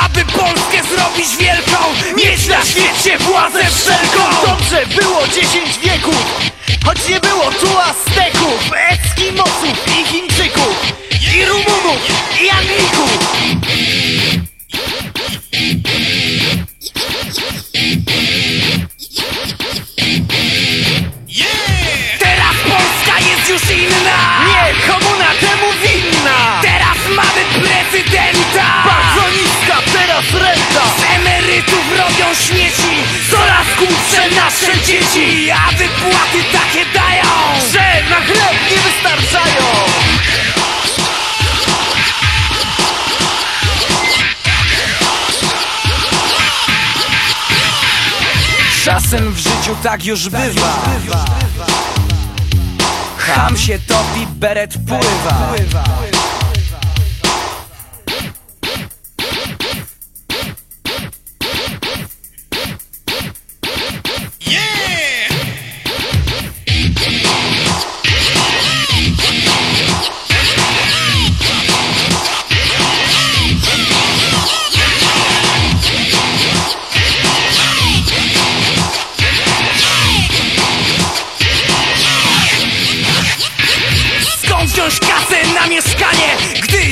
Aby Polskę zrobić wielką. Mieć na świecie władzę wszelką. Dobrze było 10 wieków Choć nie było tu Azteków Eskimosów i Chińczyków śmieci Coraz głupsze nasze dzieci A wypłaty takie dają Że na chleb nie wystarczają. Czasem w życiu tak już bywa. Ham się topi, beret pływa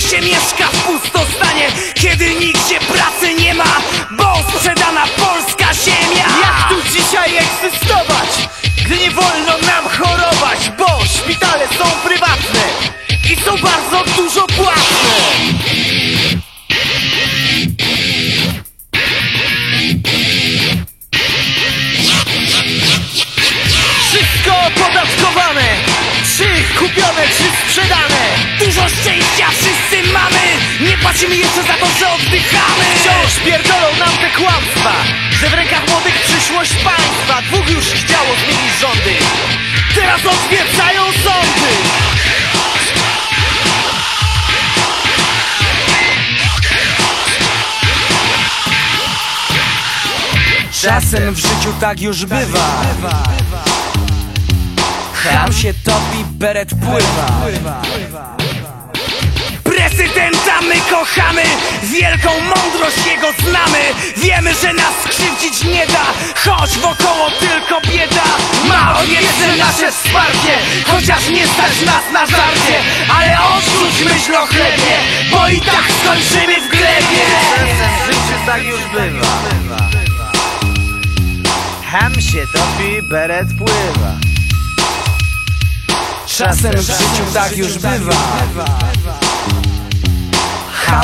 shimmy a. płacimy jeszcze za to, że oddychamy. Wciąż pierdolą nam te kłamstwa Że w rękach młodych przyszłość państwa. Dwóch już chciało zmienić rządy. Teraz odwiedzają sądy. Czasem w życiu tak już bywa. Ham się topi, beret pływa kochamy Wielką mądrość jego znamy. Wiemy, że nas skrzywdzić nie da Choć wokoło tylko bieda. Ma on jeszcze nasze wsparcie Chociaż nie stać nas na żarcie. Ale odrzuć myśl o chlebie Bo i tak skończymy w glebie. Czasem w życiu tak już bywa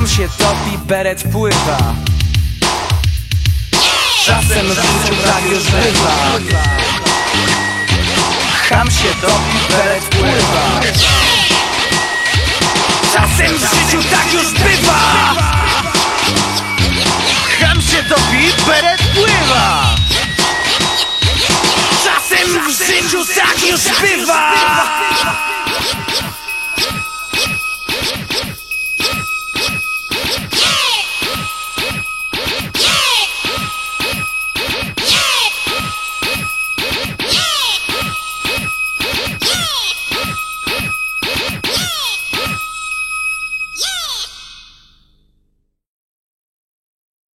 sam się topi, beret pływa. Czasem w życiu tak już bywa. Ham się topi, beret pływa. Czasem w życiu tak już bywa. Ham się topi, beret pływa. Czasem w życiu tak już bywa.